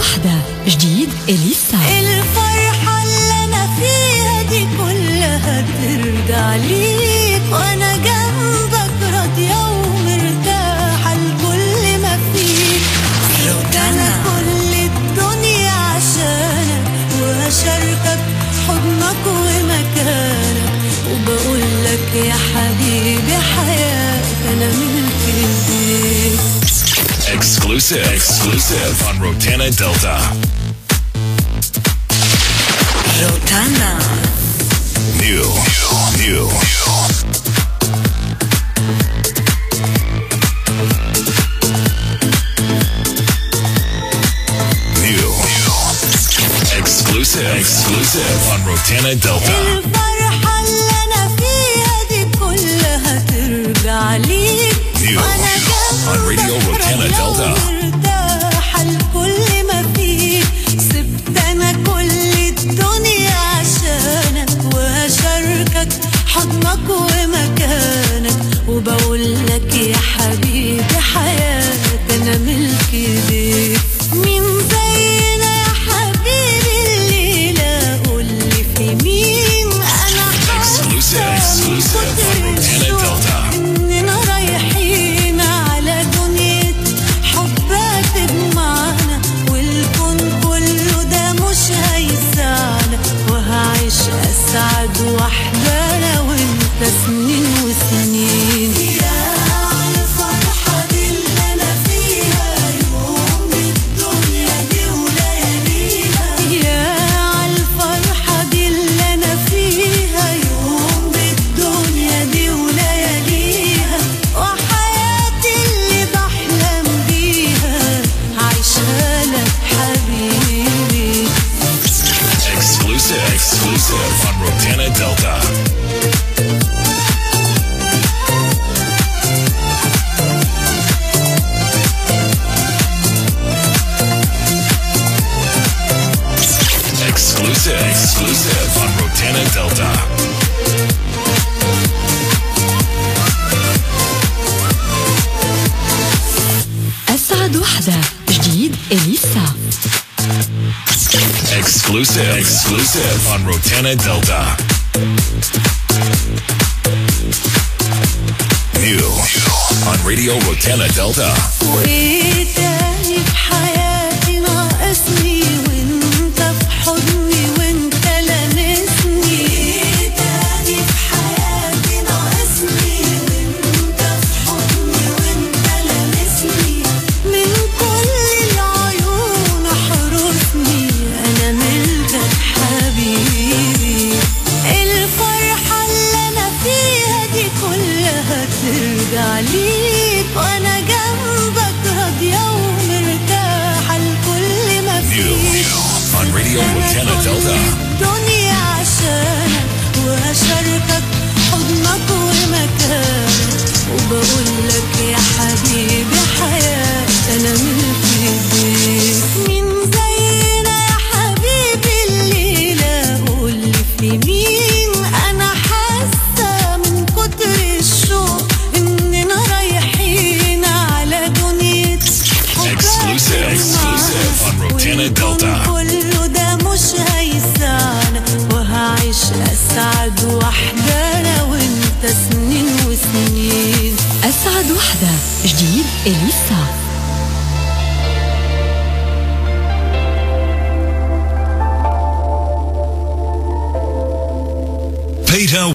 وحدة جديد إليسا. الفرحة اللي أنا فيها دي كلها ترجع ليك. وأنا جنبك راضية ومرتاحة لكل ما فيك. أنا. كل الدنيا عشانك وهشاركك حضنك ومكانك وبقول لك يا حبيبي حياتي أنا ملك إيديك Exclusive. Exclusive on Rotana Delta. روتانا New. New. New. Exclusive. Exclusive on Rotana Delta. الفرحة اللي أنا فيها دي كلها ترجع ليك New. on Radio Rotana Delta. حضنك ومكانك وبقول لك يا حبيبي Exclusive on Rotana Delta. Exclusive. Exclusive on Rotana Delta. أسعد وحدة جديد إليسا Exclusive. Exclusive on Rotana Delta. New on Radio Rotana Delta. We قاليك وأنا جاي Rotana Delta. كله ده مش هيسعنا وهعيش أسعد وحدة وأنت سنين وسنين. أسعد وحدة. جديد إليسا.